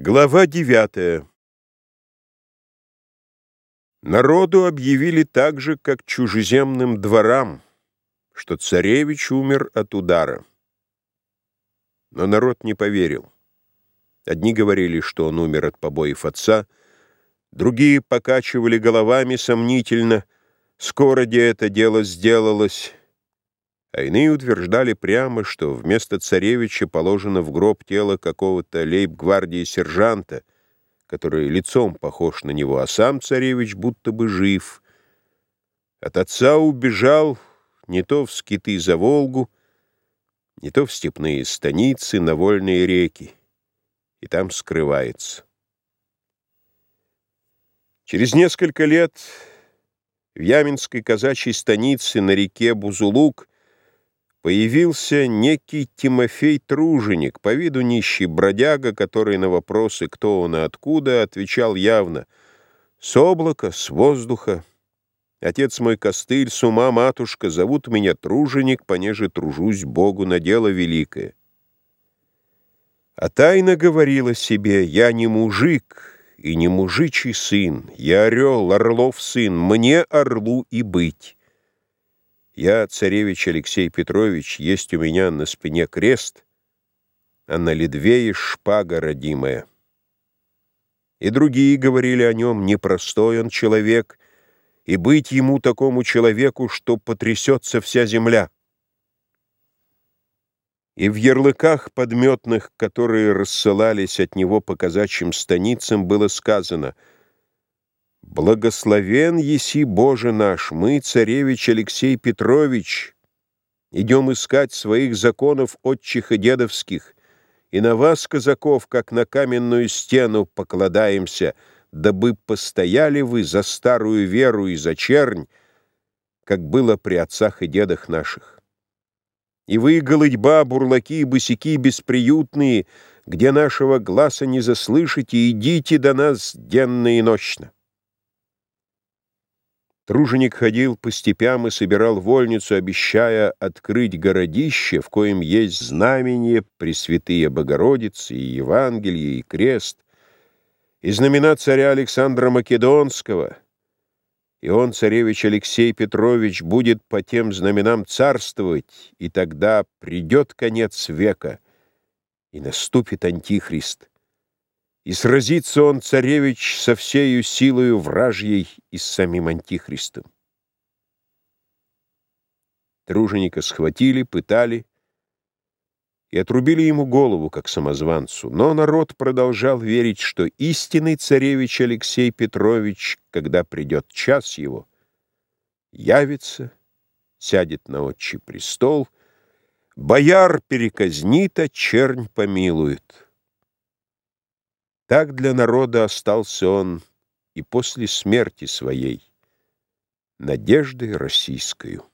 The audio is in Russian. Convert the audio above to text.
Глава девятая Народу объявили так же, как чужеземным дворам, что царевич умер от удара. Но народ не поверил. Одни говорили, что он умер от побоев отца, другие покачивали головами сомнительно, скоро где это дело сделалось, а иные утверждали прямо, что вместо царевича положено в гроб тело какого-то лейб-гвардии сержанта, который лицом похож на него, а сам царевич будто бы жив. От отца убежал не то в скиты за Волгу, не то в степные станицы, на вольные реки, и там скрывается. Через несколько лет в Яминской казачьей станице на реке Бузулук появился некий Тимофей Труженик, по виду нищий бродяга, который на вопросы «кто он и откуда» отвечал явно «с облака, с воздуха». Отец мой костыль, с ума матушка, зовут меня Труженик, понеже тружусь Богу на дело великое. А тайно говорила себе, я не мужик и не мужичий сын, я орел, орлов сын, мне орлу и быть. Я, царевич Алексей Петрович, есть у меня на спине крест, а на ледвее шпага родимая. И другие говорили о нем, непростой он человек, и быть ему такому человеку, что потрясется вся земля. И в ярлыках подметных, которые рассылались от него по казачьим станицам, было сказано — Благословен еси, Боже наш, мы, царевич Алексей Петрович, идем искать своих законов отчих и дедовских, и на вас, казаков, как на каменную стену покладаемся, дабы постояли вы за старую веру и за чернь, как было при отцах и дедах наших. И вы, голыдьба, бурлаки, босяки бесприютные, где нашего глаза не заслышите, идите до нас денно и ночно. Труженик ходил по степям и собирал вольницу, обещая открыть городище, в коем есть знамение Пресвятые Богородицы, и Евангелие, и крест, и знамена царя Александра Македонского. И он, царевич Алексей Петрович, будет по тем знаменам царствовать, и тогда придет конец века, и наступит Антихрист и сразится он, царевич, со всею силою вражьей и с самим Антихристом. Труженика схватили, пытали и отрубили ему голову, как самозванцу, но народ продолжал верить, что истинный царевич Алексей Петрович, когда придет час его, явится, сядет на отчий престол, бояр переказнит, а чернь помилует. Так для народа остался он и после смерти своей надеждой российскою.